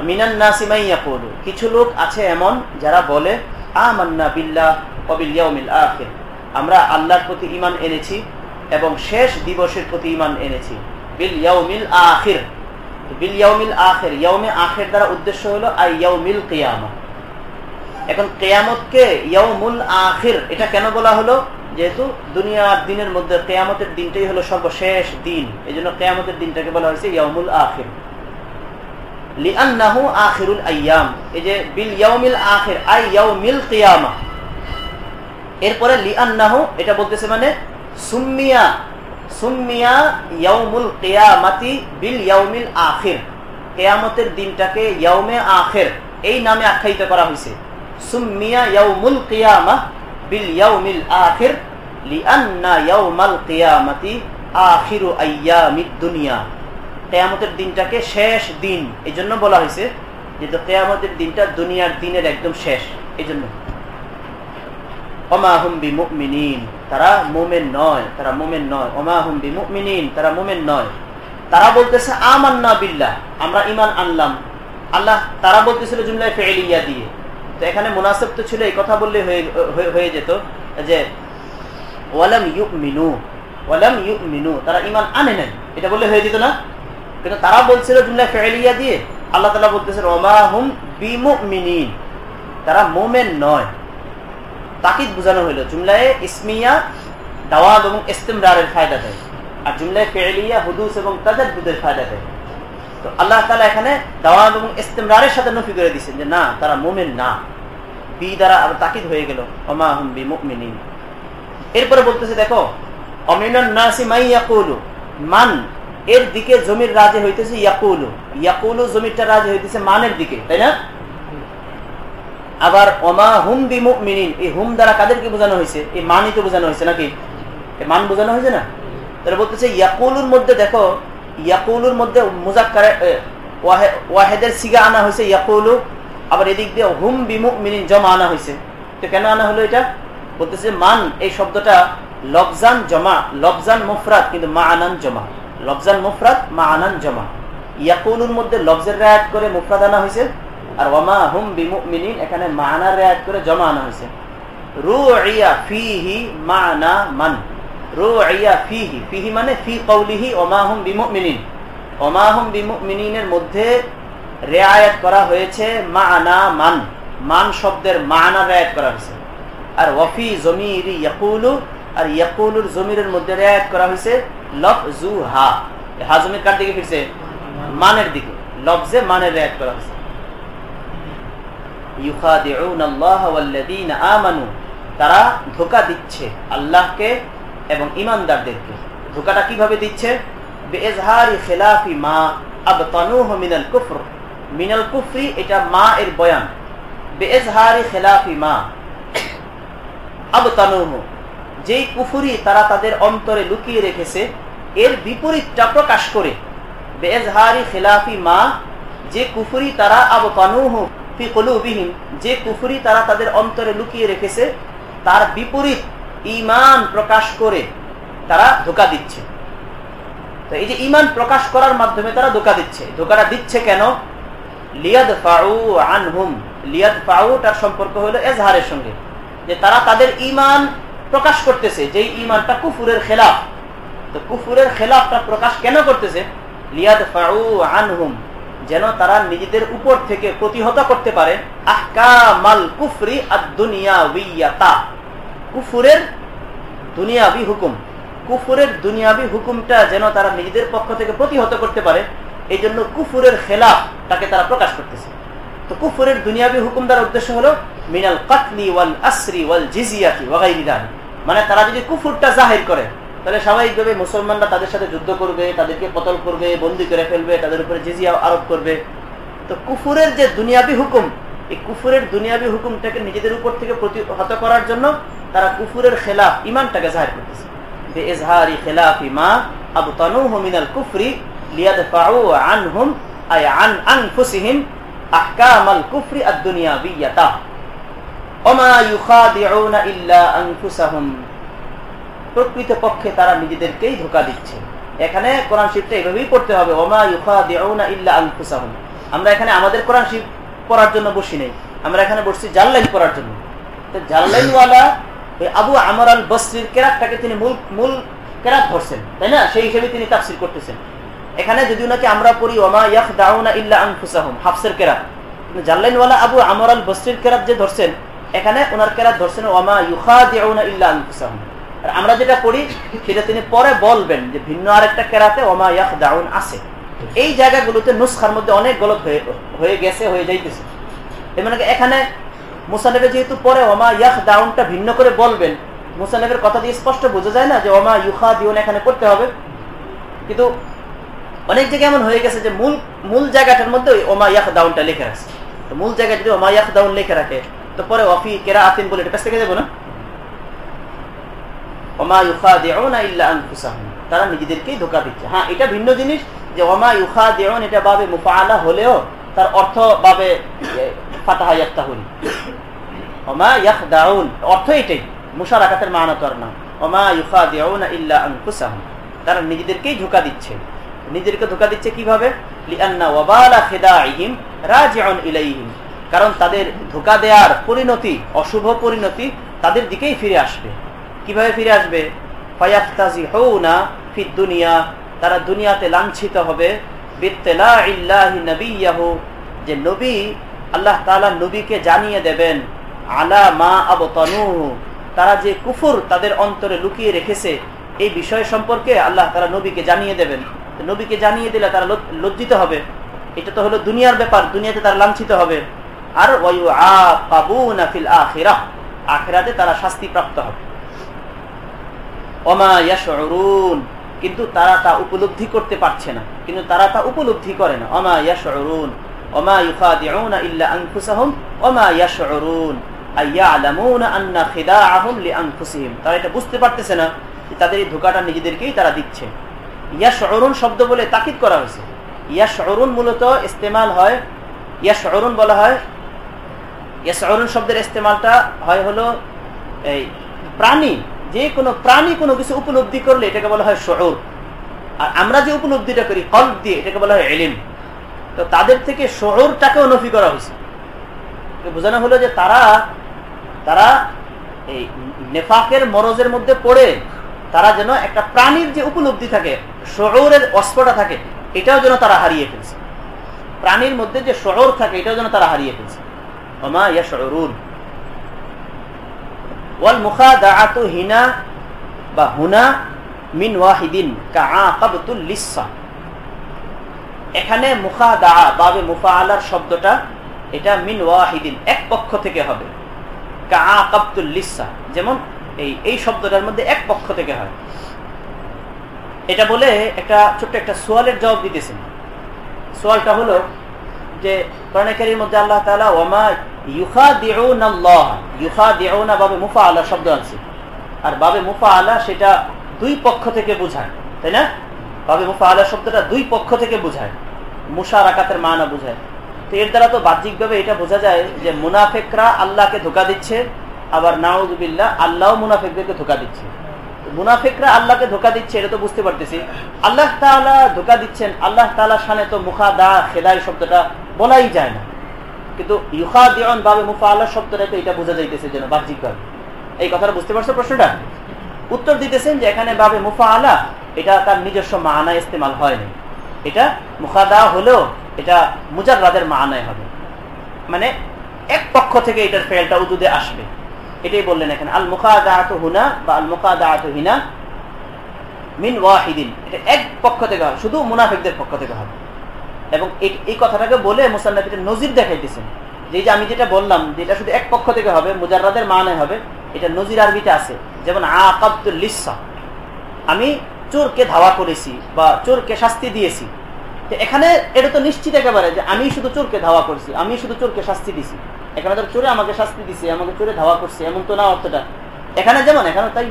মিনান নাসি মান ইয়াকুলু। কিছু লোক আছে এমন যারা বলে বিল্লাহ আমরা আল্লাহর প্রতি ঈমান এনেছি এবং শেষ দিবসের প্রতি ইমান এনেছি। বিল ইয়াউমিল আখির। বিল ইয়াউমিল আখির, ইয়াউমে আখির দ্বারা উদ্দেশ্য হলো আই ইয়াউমিল কিয়ামা। এখন কেয়ামতকে ইয়াউমুল আখির, এটা কেন বলা হলো? যেহেতু দুনিয়ার দিনের মধ্যে কেয়ামতের দিনটাই হলো সর্বশেষ দিন। এই জন্য কেয়ামতের দিনটাকে বলা হয়েছে ইয়াউমুল আখির। লিআন্নাহু আখিরুল আইয়াম। এই যে বিল ইয়াউমিল আখির, আই ইয়াউমিল কিয়ামা। এরপরে লিআন্নাহু, এটা বলতেছে মানে সুম্মিয়া সুম্মিয়া ইয়াউমুল কিয়ামাতি বিল ইয়াউমিল আখির। কিয়ামতের দিনটাকে ইয়াউমে আখির, এই নামে আখ্যায়িত করা হয়েছে সুম্মিয়া ইয়াউমুল কিয়ামা বিল ইয়াউমিল আখির, লিআন্না ইয়াউমাল কিয়ামাতি দুনিয়া। কেয়ামতের দিনটাকে শেষ দিন। এই জন্য বলা হয়েছে যেহেতু কেয়ামতের দিনটা দুনিয়ার দিনের একদম শেষ। এই জন্য অমাহুম্বি মুমিনিন তারা মোমেন নয়, তারা মোমেন নয়। অমাহুম্বি মুমিনিন তারা মোমেন নয়। তারা বলতেছে, আমান্না বিল্লাহ, আমরা ইমান আনলাম। আল্লাহ তারা বলতেছিল জুমলায় ফেলিয়া দিয়ে। তো এখানে মুনাসব তো ছিল, এই কথা বললে হয়ে যেত যে, ওয়ালাম ইউক মিনু ওয়ালাম ইউক মিনু তারা ইমান আনে নাই। এটা বললে হয়ে যেত না? কিন্তু তারা বলছিল জুমলায় ফেলিয়া দিয়ে, আল্লাহ তালা বলতেছে রমাহুম বিমুমিনিন। তারা মোমেন নয়। তাকিদ বোঝানো হইল, জুমলায় ইসমিয়া, দাওয়াব এবং ইস্তেমরারের ফায়দা দেয়, আর জুমলায় ফেলিয়া, হুদুস এবং তাদের দুধের ফায়দা দেয়। তো আল্লাহ তালা এখানে দাওয়াব এবং ইস্তেমরারের সাথে নফি করে দিচ্ছেন যে, না, তারা মোমেন না। বি দ্বারা আবার তাকিদ হয়ে গেল অমা হুম বি মুমিনিন এরপরে বলতেছে, দেখো, অমিনান নাসি মাই ইয়াকুলু, মান এর দিকে জমির রাজে হইতেছে ইয়াকুলু। ইয়াকুলু জমিরটা রাজে হইতেছে মানের দিকে, তাই না? আবার অমা হুম বি মুমিনিন, এই হুম দ্বারা কাদেরকে বোঝানো হয়েছে এই মানই তো বোঝানো হয়েছে নাকি? মান বোঝানো হয়েছে না? তাহলে বলতেছে ইয়াকুলুর মধ্যে দেখো, ইয়াকুলুর মধ্যে মুজাক্কারে ওয়াহেদের সিগা আনা হয়েছে ইয়াকুলু, আবার এদিক দিয়ে হুম বি মুমিনিন জমা আনা হয়েছে তো কেন আনা হলো এটা? বলতেছে মান, এই শব্দটা লফজান জমা, লফজান মুফরাত কিন্তু মা আনান জমা। লফজান মুফরাত মা আনান জমা। ইয়াকুলুর মধ্যে লফজের রায়াত করে মুফরাদ আনা হয়েছে। আর ওয়ামা হুম বিমুমিনিন, এখানে মানার রেয়াত করে জমা আনা হয়েছে। রু ইয়া ফিহি মানা মান। রু ইয়া ফিহি ফিহি মানে ফি কৌলিহি ওমা হুম বিমুমিনিন। ওমা হুম বিমুমিনিনের মধ্যে রেয়ায়ত করা হয়েছে মা মানা। মান মান শব্দের মানা রেয়াত করা হয়েছে। আর ওয়াফি জমির ইয়াকুলু আর ইয়াকুলুর জমিরের মধ্যে রেয়াত করা হয়েছে লফ জু হা হা জমির কার দিকে ফিরছে? মানের দিকে। লফজে মানের রেয়াত করা হয়েছে তারা ধোকা দিচ্ছে আল্লাহকে এবং ইমানদারদেরকে। ধোকাটা কীভাবে দিচ্ছে? মিনাল কুফরি। এটা মা এর বয়ান। বেজহারি মা আবতানুহ। যেই কুফুরি তারা তাদের অন্তরে লুকিয়ে রেখেছে, এর বিপরীতটা প্রকাশ করে। বেজহারি খেলাফি মা, যে কুফুরি তারা আবতানুহ যে কুফুরি তারা তাদের অন্তরে লুকিয়ে রেখেছে, তার বিপরীত ইমান প্রকাশ করে তারা ধোকা দিচ্ছে। তো এই যে ইমান প্রকাশ করার মাধ্যমে তারা ধোকা দিচ্ছে। ধোকাটা দিচ্ছে কেন? লিয়াদ ফাউ আনহুম। লিয়াদ ফাউ তার সম্পর্ক হলো এজহারের সঙ্গে। যে তারা তাদের ইমান প্রকাশ করতেছে যে ইমানটা কুফুরের খেলাফ। তো কুফুরের খেলাফটা প্রকাশ কেন করতেছে? লিয়াদ ফাউ আনহুম, যেন তারা নিজেদের উপর থেকে প্রতিহত করতে পারে। আহকামাল কুফরি দুনিয়াতা কুফুরের দুনিয়াবি হুকুম। কুফুরের দুনিয়াবি হুকুমটা যেন তারা নিজেদের পক্ষ থেকে প্রতিহত করতে পারে এই জন্য কুফুরের খেলাফ তাকে তারা প্রকাশ করতেছে। তো কুফুরের দুনিয়াবি হুকুম দ্বারা উদ্দেশ্য হলো, মিনাল কাতলি ওয়াল আসরি ওয়াল জিজিয়াতি ওয়াগাইরি দালিক। মানে তারা যদি কুফুরটা জাহির করে, তাহলে স্বাভাবিকভাবে মুসলমানরা তাদের সাথে যুদ্ধ করবে, তাদেরকে কতল করবে, বন্দি করে ফেলবে, তাদের উপরে জিজিয়া আরোপ করবে। তো কুফুরের যে দুনিয়াবি হুকুম, এই কুফুরের দুনিয়াবি হুকুমটাকে নিজেদের উপর থেকে প্রতিহত করার জন্য তারা কুফুরের খেলাফ, ইমানটাকে জাহির করতেছে। বেজহারি খেলাফি আবু আন প্রকৃত পক্ষে তারা নিজেদেরকেই ধোকা দিচ্ছে। এখানে কোরআন শিবটা এভাবেই পড়তে হবে, ওমা ইউখাদিউনা ইল্লা আনফুসাহুম। আমরা এখানে আমাদের কোরআন শিব পড়ার জন্য বসি নেই, আমরা এখানে বসছি জাল্লাইন পড়ার জন্য। জাল্লাইনওয়ালা ওই আবু আমর আল বসরির কেরাতটাকে তিনি মূল মূল কেরাত ধরছেন, তাই না? সেই হিসেবে তিনি তাফসির করতেছেন। এখানে যদি নাকি আমরা পড়ি, ওমা ইয়াহ দাউনা ইল্লা আনফুসাহুম, হাফসের কেরাত। জাল্লাইনওয়ালা আবু আমর আল বসরির কেরাত যে ধরছেন এখানে ওনার কেরাত ধরছেন ওমা ইউখাদিউনা ইল্লা আর আমরা যেটা পড়ি, সেটা তিনি পরে বলবেন যে ভিন্ন আরেকটা কেরাতে ওমা ইয়াহ দাউন আছে। এই জায়গাগুলোতে নুসখার মধ্যে অনেক গলত হয়ে হয়ে গেছে, হয়ে যাইতেছে। মানে এখানে মুসানেফে যেহেতু পরে ওমা ইয়াহ দাউনটা ভিন্ন করে বলবেন, মুসানেফের কথা দিয়ে স্পষ্ট বোঝা যায় না যে ওমা ইউখা দিউন এখানে করতে হবে। কিন্তু অনেক জায়গায় এমন হয়ে গেছে যে, মূল মূল জায়গাটার মধ্যে ওমা ইয়াহ দাউনটা লিখে রাখছে। মূল জায়গায় যদি ওমা ইয়াহ দাউন লিখে রাখে তো পরে অফি কেরা আতিন বলে এটা থেকে যাব না? ওমা ইউখা দিউনা ইল্লা আনফুসাহুম। তারা নিজেদেরকেই ধোকা দিচ্ছে। হ্যাঁ এটা ভিন্ন জিনিস যে ওমা ইউখা দেওন এটা বাবে মুফাআলা হলেও তার অর্থ বাবে ফাতাহা ইয়াফতাহুন। ওমা ইয়াখদাউন অর্থ এটাই। মুশারাকাতের মানা তো আর না। ওমা ইউখা দেওন ইল্লা আনফুসাহুম। তারা নিজেদেরকেই ধোকা দিচ্ছে। নিজেদেরকে ধোকা দিচ্ছে কীভাবে? লিআন্না ওয়াবালা খিদাইহিম রাজিউন ইলাইহিম। কারণ তাদের ধোকা দেওয়ার পরিণতি, অশুভ পরিণতি তাদের দিকেই ফিরে আসবে। কীভাবে ফিরে আসবে? ফায়াফতাজিহুনা ফিদ দুনিয়া, তারা দুনিয়াতে লাঞ্ছিত হবে। যে নবী আল্লাহ নবীকে জানিয়ে দেবেন, আলা মা আবতানু তারা যে কুফুর তাদের অন্তরে লুকিয়ে রেখেছে, এই বিষয় সম্পর্কে আল্লাহ তারা নবীকে জানিয়ে দেবেন। নবীকে জানিয়ে দিলে তারা লজ্জিত হবে। এটা তো হলো দুনিয়ার ব্যাপার, দুনিয়াতে তারা লাঞ্ছিত হবে। আর আখেরাতে তারা শাস্তি প্রাপ্ত হবে কিন্তু তারা তা উপলব্ধি করতে পারছে না, কিন্তু তারা তা উপলব্ধি করে না। অমা তারা এটা বুঝতে পারতেছে না তাদের এই ধোঁকাটা নিজেদেরকেই তারা দিচ্ছে। শব্দ বলে তাকিদ করা হয়েছে। ইয়াশরুন মূলত ইস্তেমাল হয় ইয়াশরুন বলা হয় ইয়াশরুন শব্দের ইস্তেমালটা হয় হলো এই প্রাণী, যে কোনো প্রাণী কোনো কিছু উপলব্ধি করলে এটাকে বলা হয় শহর আর আমরা যে উপলব্ধিটা করি কল্প দিয়ে এটাকে বলা হয় এলিম তো তাদের থেকে শহরটাকেও নফি করা হয়েছে। বোঝানো হলো যে তারা তারা এই নেফাকের মরজের মধ্যে পড়ে, তারা যেন একটা প্রাণীর যে উপলব্ধি থাকে শহরের অস্ত্রটা থাকে, এটাও যেন তারা হারিয়ে ফেলছে। প্রাণীর মধ্যে যে শহর থাকে, এটাও যেন তারা হারিয়ে ফেলছে। এখানে শব্দটা এটা মিন ওয়াহিদিন, এক পক্ষ থেকে হবে। যেমন এই এই শব্দটার মধ্যে এক পক্ষ থেকে হয়। এটা বলে একটা ছোট্ট একটা সোয়ালের জবাব দিতেছেন সোয়ালটা হলো যে কর্ণাকারীর মধ্যে আল্লাহ তাআলা ওয়ামা বাবে মুফা আলা শব্দ আছে। আর বাবে মুফা আলা সেটা দুই পক্ষ থেকে বোঝায়, তাই না? বাবে মুফা আলা শব্দটা দুই পক্ষ থেকে বোঝায় মুশার আকাতের মানা বোঝায়। তো এর দ্বারা তো বাহ্যিকভাবে এটা বোঝা যায় যে মুনাফেকরা আল্লাহকে ধোকা দিচ্ছে, আবার নাউজুবিল্লাহ আল্লাহ মুনাফেকদেরকে ধোকা দিচ্ছে। মুনাফেকরা আল্লাহকে ধোকা দিচ্ছে, এটা তো বুঝতে পারতেছি। আল্লাহ তাআলা ধোকা দিচ্ছেন, আল্লাহ তাআলার সামনে তো মুখা দা খেদাই শব্দটা বলাই যায় না। কিন্তু ইউখা দিয়ন ভাবে মুফা আল্লাহ এটা বোঝা যাইতেছে যেন বাহ্যিকভাবে। এই কথাটা বুঝতে পারছ প্রশ্নটা? উত্তর দিতেছেন যে এখানে ভাবে মুফা আলা এটা তার নিজস্ব মানা ইস্তেমাল হয়নি এটা মুখাদা হলেও এটা মুজাররাদের মানায় হবে। মানে এক পক্ষ থেকে এটার ফেলটা উদুদে আসবে। এটাই বললেন এখানে আল মুখাদাত হুনা বা আল মুখাদাত হিনা মিন ওয়াহিদিন। এটা এক পক্ষ থেকে হবে, শুধু মুনাফিকদের পক্ষ থেকে হবে। এবং এই কথাটাকে বলে মুসান্নাফ এটা নজির দেখাইতেছেন। যে যে আমি যেটা বললাম, যে এটা শুধু এক পক্ষ থেকে হবে, মুজাররাদের মানে হবে, এটা নজির আরবিতে আছে। যেমন আকাবতুল লিসা, আমি চোরকে ধাওয়া করেছি বা চোরকে শাস্তি দিয়েছি। তো এখানে এটা তো নিশ্চিত একেবারে যে আমি শুধু চোরকে ধাওয়া করছি, আমি শুধু চোরকে শাস্তি দিছি। এখানে তো চোরে আমাকে শাস্তি দিছে, আমাকে চোরে ধাওয়া করছে, এমন তো না অর্থটা। এখানে যেমন এখানে তাই।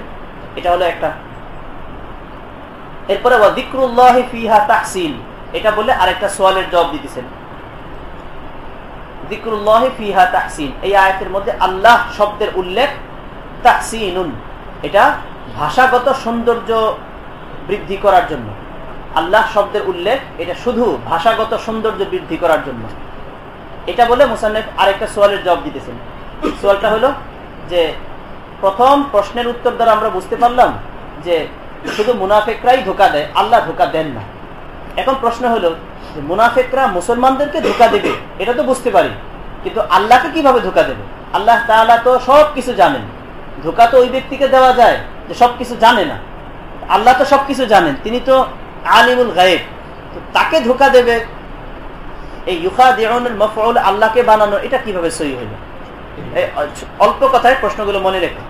এটা হলো একটা। এরপরে ফিহা তাহসিন এটা বলে আরেকটা সোয়ালের জবাব দিতেছেন। ফিহা তাহসিন। এই আয়াতের মধ্যে আল্লাহ শব্দের উল্লেখ তাহসিনুন। এটা ভাষাগত সৌন্দর্য বৃদ্ধি করার জন্য। আল্লাহ শব্দের উল্লেখ, এটা শুধু ভাষাগত সৌন্দর্য বৃদ্ধি করার জন্য। এটা বলে মুসান্নেফ আরেকটা সোয়ালের জবাব দিতেছেন। সোয়ালটা হলো যে, প্রথম প্রশ্নের উত্তর দ্বারা আমরা বুঝতে পারলাম যে, শুধু মুনাফেকরাই ধোকা দেয়, আল্লাহ ধোকা দেন না। এখন প্রশ্ন হলো, মুনাফেকরা মুসলমানদেরকে ধোকা দেবে? এটা তো বুঝতে পারি। কিন্তু আল্লাহকে কীভাবে ধোকা দেবে? আল্লাহ তাআলা তো সব কিছু জানেন। ধোকা তো ওই ব্যক্তিকে দেওয়া যায় যে সবকিছু জানে না। আল্লাহ তো সবকিছু জানেন। তিনি তো আলিমুল গায়েব। তো তাকে ধোকা দেবে? এই ইউফা দেওয়ানের মফল আল্লাহকে বানানো, এটা কীভাবে সই হইল অল্প কথায় প্রশ্নগুলো মনে রেখো।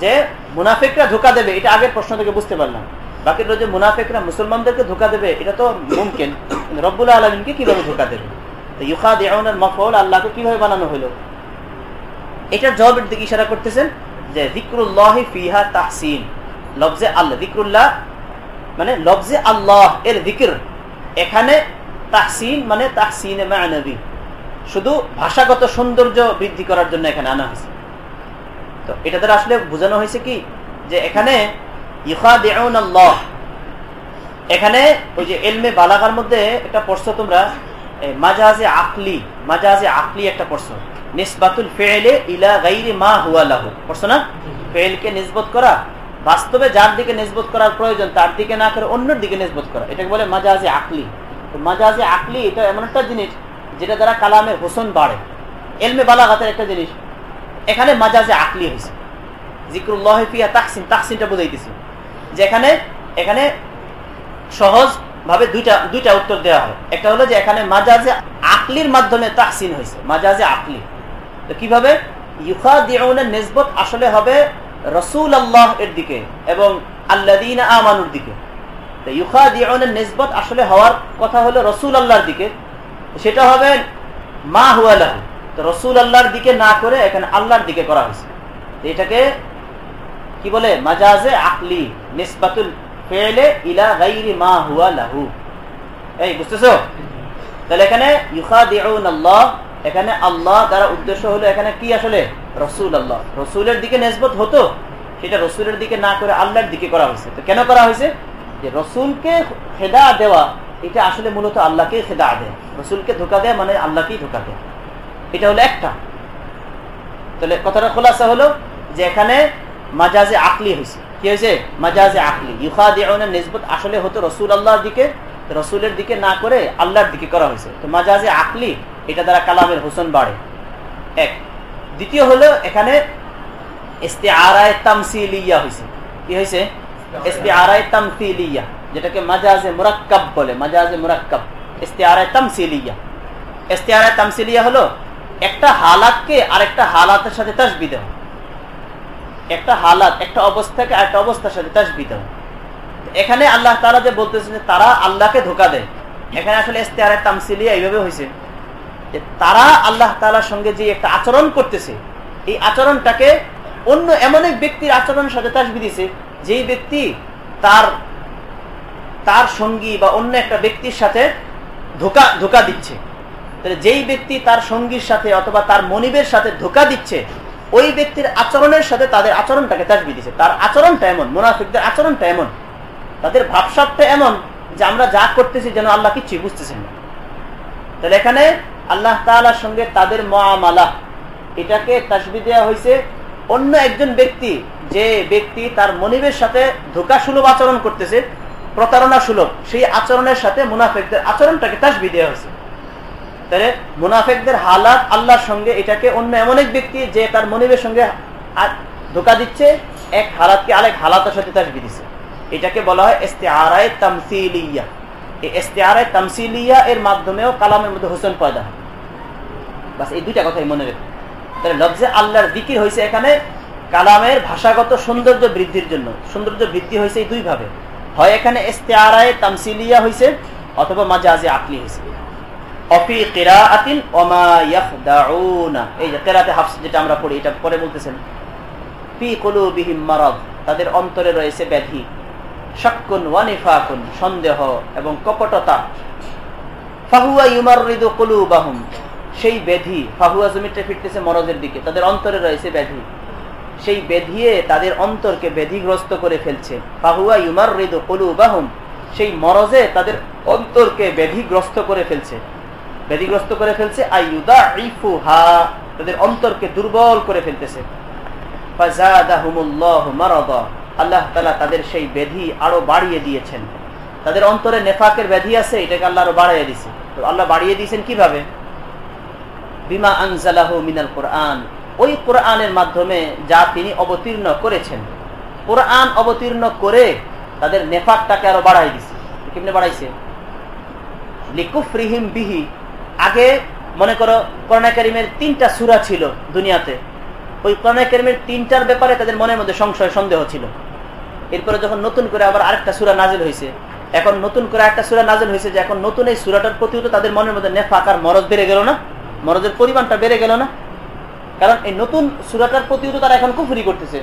যে মুনাফিকরা ধোকা দেবে, এটা আগের প্রশ্ন থেকে বুঝতে পারলাম। বাকি যে মুনাফিকরা, মুসলমানদেরকে ধোকা দেবে, এটা তো মুমকিন। রব্বুল্লাহ আলমিনকে কীভাবে ধোকা দেবে? তো ইউফা দেওয়ানের মফল আল্লাহকে কীভাবে বানানো হলো? এটার জবাবের দিকে ইশারা করতেছেন যে ফিহা তাহসিন আল্লাহ জিক্রুল্লাহ মানে লফজে আল্লাহ এর জিক্র এখানে তাহসিন মানে তাহসিন মানবী। শুধু ভাষাগত সৌন্দর্য বৃদ্ধি করার জন্য এখানে আনা হয়েছে। তো এটা দ্বারা আসলে বোঝানো হয়েছে কি? যে এখানে এখানে ওই যে এলমে বালাগার মধ্যে একটা পড়ছো তোমরা মাজাজে আকলি মাজাজে আকলি একটা নিসবাতুল ফেলে ইলা গাইরে মা না? ফেলকে নিসবত করা, বাস্তবে যার দিকে নিসবত করার প্রয়োজন, তার দিকে না করে অন্যের দিকে নিসবত করা। এটাকে বলে মাজাজে আকলি। তো মাজাজে আকলি এটা এমন একটা জিনিস যেটা দ্বারা কালামের হোসন বাড়ে। এলমে বালাগাতের একটা জিনিস। এখানে মাজাজে আকলি হয়েছে জিক্রুল্লাহ ফিয়া তাকসিন তাকসিনটা বুঝাইতেছি। যে এখানে সহজ ভাবে দুইটা দুইটা উত্তর দেওয়া হয়। একটা হলো যে এখানে মাজাজে আকলির মাধ্যমে তাহসিন হয়েছে, মাজাজে আকলি। তো কীভাবে? ইউফা দিউনের নেসবত আসলে হবে রসুল আল্লাহ এর দিকে এবং আল্লাদিন আমানুর দিকে। তো ইউফা দিউনের নেসবত আসলে হওয়ার কথা হলো রসুল আল্লাহর দিকে। সেটা হবে মা হুয়ালাহ তো রসুল আল্লাহর দিকে না করে এখানে আল্লাহর দিকে করা হয়েছে। এটাকে কি বলে? মাজাজে আকলি, নিসবাতুল ফেলে ইলা গাইরি মা হুয়া লাহু। এই, বুঝতেছো? তাহলে এখানে ইউখা দিউন আল্লাহ এখানে আল্লাহ দ্বারা উদ্দেশ্য হলো এখানে কি আসলে? রসুল আল্লাহ রসুলের দিকে নেসবত হতো, সেটা রসুলের দিকে না করে আল্লাহর দিকে করা হয়েছে। তো কেন করা হয়েছে? যে রসুলকে খেদা দেওয়া, এটা আসলে মূলত আল্লাহকে খেদা দেয়। রসুলকে ধোকা দেয় মানে আল্লাহকেই ধোকা দেয়। এটা হলো একটা। তাহলে কথাটা খোলাসা হলো যে এখানে মাজাজে আকলি হয়েছে। কি হয়েছে? মাজাজে আকলি। ইউখা দিনের নিসবত আসলে হতো রসুল আল্লাহর দিকে রসুলের দিকে না করে আল্লাহর দিকে করা হয়েছে। তো মাজাজে আকলি, এটা দ্বারা কালামের হোসন বাড়ে। এক। দ্বিতীয় হলো এখানে এস্তে আরায় তামসিলিয়া হয়েছে। কি হয়েছে? এস্তে আরায় তামসিলিয়া, যেটাকে মাজাজে মুরাক্কাব বলে, মাজাজে মুরাক্কাব। এস্তে আরায় তামসিলিয়া। এস্তে আরায় তামসিলিয়া হলো একটা হালাতকে আরেকটা হালাতের সাথে তাসবি দেওয়া। একটা হালাত, একটা অবস্থাকে আরেকটা অবস্থার সাথে তাসবি দেওয়া এখানে আল্লাহ তারা যে বলতেছেন যে তারা আল্লাহকে ধোকা দেয়। এখানে আসলে ইস্তেহারে তামসিলিয়া এইভাবে হয়েছে। যে তারা আল্লাহ তালার সঙ্গে যে একটা আচরণ করতেছে, এই আচরণটাকে অন্য এমন এক ব্যক্তির আচরণের সাথে তাসবি দিছে, যেই ব্যক্তি তার তার সঙ্গী বা অন্য একটা ব্যক্তির সাথে ধোকা ধোকা দিচ্ছে। তাহলে যেই ব্যক্তি তার সঙ্গীর সাথে অথবা তার মনিবের সাথে ধোকা দিচ্ছে ওই ব্যক্তির আচরণের সাথে তাদের আচরণটাকে তাসবি দিচ্ছে তার আচরণটা এমন, মোনাফিকদের আচরণটা এমন। তাদের ভাবসাবটা এমন যে আমরা যা করতেছি যেন আল্লাহ কিচ্ছু বুঝতেছেন না। তাহলে এখানে আল্লাহ তালার সঙ্গে তাদের মালা এটাকে তাসবি দেওয়া হয়েছে। অন্য একজন ব্যক্তি, যে ব্যক্তি তার মনিবের সাথে ধোকা সুলভ আচরণ করতেছে প্রতারণা সুলভ সেই আচরণের সাথে মুনাফেকদের আচরণটাকে তাসবি দেওয়া হয়েছে। তাহলে মুনাফেকদের হালাত আল্লাহর সঙ্গে, এটাকে অন্য এমন এক ব্যক্তি যে তার মনিবের সঙ্গে ধোকা দিচ্ছে, এক হালাতকে আরেক হালাতের সাথে তাসবি দিচ্ছে এটাকে বলা হয় ইস্তেআরায় তামসিলিয়া। এই ইস্তেআরায় তামসিলিয়া এর মাধ্যমেও কালামের মধ্যে হোসেন পয়দা হয়। বাস, এই দুইটা কথাই মনে রেখো। তাহলে লফজে আল্লাহর হয়েছে এখানে, কালামের ভাষাগত সৌন্দর্য বৃদ্ধির জন্য। সৌন্দর্য বৃদ্ধি হয়েছে এই দুই ভাবে হয় এখানে ইস্তেআরায় তামসিলিয়া হয়েছে অথবা মাঝে আজে আকলি হয়েছে যেটা আমরা পড়ি, এটা বলতেছেন। তাদের অন্তরে রয়েছে ব্যাধি। সন্দেহ এবং কপটতা। ফাহুয়া সেই ব্যাধি, ফাহুয়া জমিটা ফিরতেছে মরজের দিকে, তাদের অন্তরে রয়েছে ব্যাধি। সেই বেধিয়ে তাদের অন্তরকে ব্যাধিগ্রস্ত করে ফেলছে। ফাহুয়া ইউমার রিদু কুলুবাহুম। সেই মরজে তাদের অন্তরকে ব্যাধিগ্রস্ত করে ফেলছে। ব্যাধিগ্রস্ত করে ফেলছে আইউদা ইফু হা তাদের অন্তরকে দুর্বল করে ফেলতেছে। আল্লাহ তালা তাদের সেই ব্যাধি আরও বাড়িয়ে দিয়েছেন। তাদের অন্তরে নেফাকের ব্যাধি আছে, এটাকে আল্লাহ আরও বাড়িয়ে দিছে। তো আল্লাহ বাড়িয়ে দিয়েছেন কীভাবে? বিমা আনজালাহ মিনাল কোরআন, ওই কোরআনের মাধ্যমে যা তিনি অবতীর্ণ করেছেন। কোরআন অবতীর্ণ করে তাদের নেফাকটাকে আরও বাড়াই দিছে। কেমনে বাড়াইছে? লিকুফ রিহিম বিহি আগে, মনে করো করোনা করিমের তিনটা সুরা ছিল দুনিয়াতে। ওই করোনা করিমের তিনটার ব্যাপারে তাদের মনের মধ্যে সংশয়, সন্দেহ ছিল। এরপরে যখন নতুন করে আবার আরেকটা সুরা নাজিল হয়েছে এখন নতুন করে একটা সুরা নাজিল হয়েছে যে এখন নতুন এই সুরাটার প্রতি তাদের মনের মধ্যে নেফাক আর মরদ বেড়ে গেল না? মরদের পরিমাণটা বেড়ে গেল না? কারণ এই নতুন সুরাটার প্রতিও তারা এখন কুফুরি করতেছে।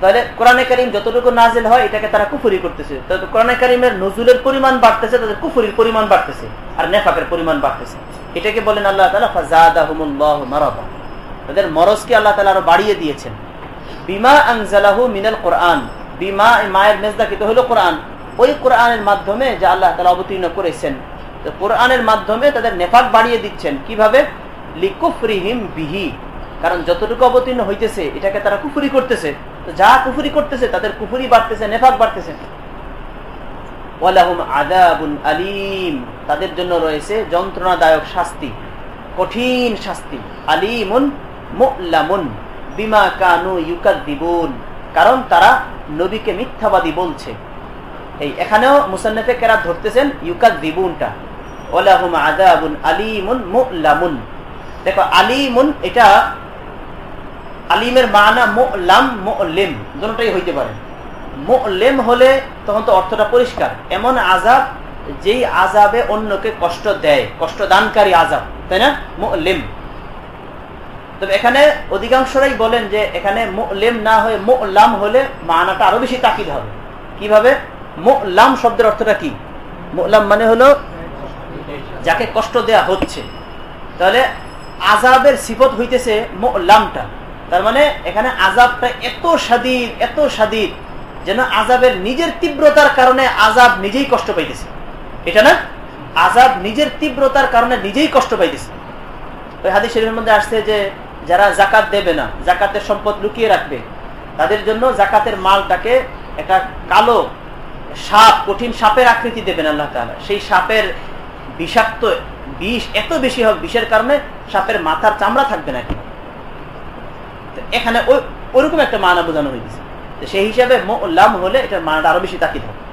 তাহলে কোরআনে কারিম যতটুকু নাজেল হয়, এটাকে তারা কুফুরি করতেছে। কোরআনে কারিমের নজুলের পরিমাণ বাড়তেছে, তাদের কুফুরির পরিমাণ বাড়তেছে, আর নেফাকের পরিমাণ বাড়তেছে। এটাকে বলেন আল্লাহ তালা মারাদা। তাদের মরজকে আল্লাহ তালা আরও বাড়িয়ে দিয়েছেন? বিমা আংজালাহু মিনাল কোরআন। বিমা মায়ের মেজদাকিত হলো কোরআন। ওই কোরআনের মাধ্যমে যা আল্লাহ তালা অবতীর্ণ করেছেন। কোরআনের মাধ্যমে তাদের নেফাক বাড়িয়ে দিচ্ছেন। কীভাবে? লিকুফরিহিম বিহি। কারণ যতটুকু অবতীর্ণ হইতেছে, এটাকে তারা কুফুরি করতেছে। যা কুফুরি করতেছে, তাদের কুফুরি বাড়তেছে, নেফাক বাড়তেছে। আলিম। তাদের জন্য রয়েছে যন্ত্রণাদায়ক শাস্তি, কঠিন শাস্তি। আলিমুন মুলামুন বিমা কানু ইউকাদিবুন কারণ তারা নবীকে মিথ্যাবাদী বলছে। এই এখানেও মুসান্নফে কেরা ধরতেছেন ইউকাদ দিবুনটা ওলাহুম আদাবুন আলিমুন মুলামুন। দেখো, আলিমুন এটা আলিমের মানা মোলাম, মোলেম, দুটাই হইতে পারে। মোলেম হলে তখন তো অর্থটা পরিষ্কার। এমন আজাব যেই আজাবে অন্যকে কষ্ট দেয় কষ্ট দানকারী আজাব তাই না? মোলেম। তবে এখানে অধিকাংশরাই বলেন যে এখানে মোলেম না হয়ে মোলাম হলে মানাটা আরও বেশি তাকিদ হবে। কীভাবে? মোলাম শব্দের অর্থটা কি? মোলাম মানে হলো যাকে কষ্ট দেয়া হচ্ছে। তাহলে আজাবের সিফত হইতেছে মোলামটা। তার মানে এখানে আজাবটা এত স্বাধীন এত স্বাধীন যেন আজাবের নিজের তীব্রতার কারণে আজাব নিজেই কষ্ট পাইতেছে। এটা না? আজাব নিজের তীব্রতার কারণে নিজেই কষ্ট পাইতেছে। ওই হাদিস শরীফের মধ্যে আসছে যে, যারা জাকাত দেবে না জাকাতের সম্পদ লুকিয়ে রাখবে, তাদের জন্য জাকাতের মালটাকে একটা কালো সাপ, কঠিন সাপের আকৃতি দেবেন আল্লাহ তালা সেই সাপের বিষাক্ত বিষ এত বেশি হবে, বিষের কারণে সাপের মাথার চামড়া থাকবে না এখানে ওইরকম একটা মানা বোঝানো হয়েছে সেই হিসাবে লাম হলে এটার মানাটা আরও বেশি তাকিদ হবে।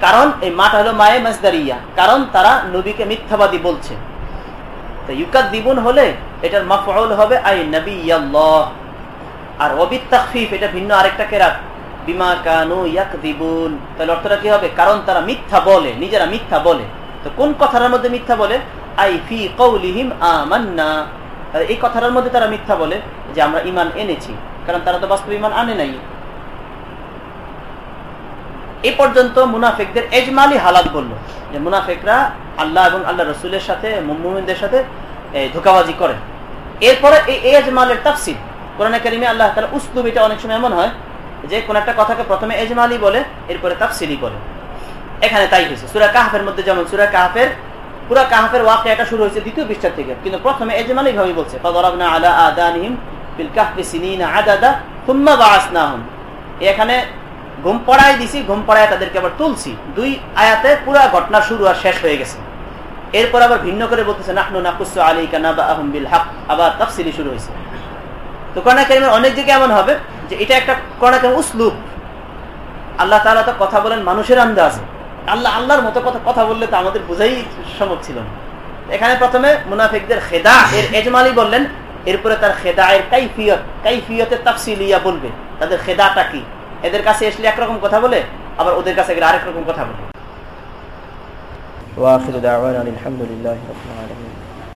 কারণ, এই হলো মায়ে কারণ তারা নবীকে মিথ্যাবাদী বলছে। হলে এটার হবে আই নবী আর এটা ভিন্ন আরেকটা কেরাত। বিমা কানু তাহলে অর্থটা কি হবে? কারণ তারা মিথ্যা বলে, নিজেরা মিথ্যা বলে। তো কোন কথাটার মধ্যে মিথ্যা বলে? আই ফি কৌলিহিম আমান্না। এই কথাটার মধ্যে তারা মিথ্যা বলে যে আমরা ইমান এনেছি, কারণ তারা তো বাস্তব ইমান আনে নাই। এ পর্যন্ত মুনাফেকদের এজমালি হালাত বলল যে মুনাফেকরা আল্লাহ এবং আল্লাহ রসুলের সাথে মুমিনদের সাথে ধোকাবাজি করে। এরপরে এই এজমালের তাফসিল কোরআন কারিমে আল্লাহ তালা উসলুব এটা অনেক সময় এমন হয় যে কোন একটা কথাকে প্রথমে এজমালি বলে, এরপরে তাফসিলি বলে। এখানে তাই হয়েছে। সুরা কাহাফের মধ্যে যেমন সুরা কাহাফের, পুরা কাহাফের ওয়াকে এটা শুরু হয়েছে দ্বিতীয় পৃষ্ঠার থেকে। কিন্তু প্রথমে এজমালি ভাবে বলছে আলা এখানে ঘুম পড়াই দিছি, ঘুম পড়ায় তাদেরকে আবার তুলছি। দুই আয়াতে পুরা ঘটনা শুরু আর শেষ হয়ে গেছে। এরপর আবার ভিন্ন করে বলতেছে, নাহনু নাকুসু আলাইকা নাবা আহম বিল হক। আবার তাফসিলি শুরু হয়েছে। তো কারিমের অনেক দিকে এমন হবে যে, এটা একটা কর্ণা কারিম উসলুব। আল্লাহ তালা তো কথা বলেন মানুষের আন্দাজে। আল্লাহ আল্লাহর মতো কথা কথা বললে তো আমাদের বোঝাই সম্ভব ছিল না। এখানে প্রথমে মুনাফিকদের খেদা, এর এজমালি বললেন, এরপরে তার খেদা এর কাইফিয়ত, কাইফিয়তের তাফসিলিয়া বলবে। তাদের খেদাটা কি? এদের কাছে আসলে একরকম কথা বলে, আবার ওদের কাছে গেলে আরেক রকম কথা বলে। ওয়াখির দাওয়ানা আলহামদুলিল্লাহ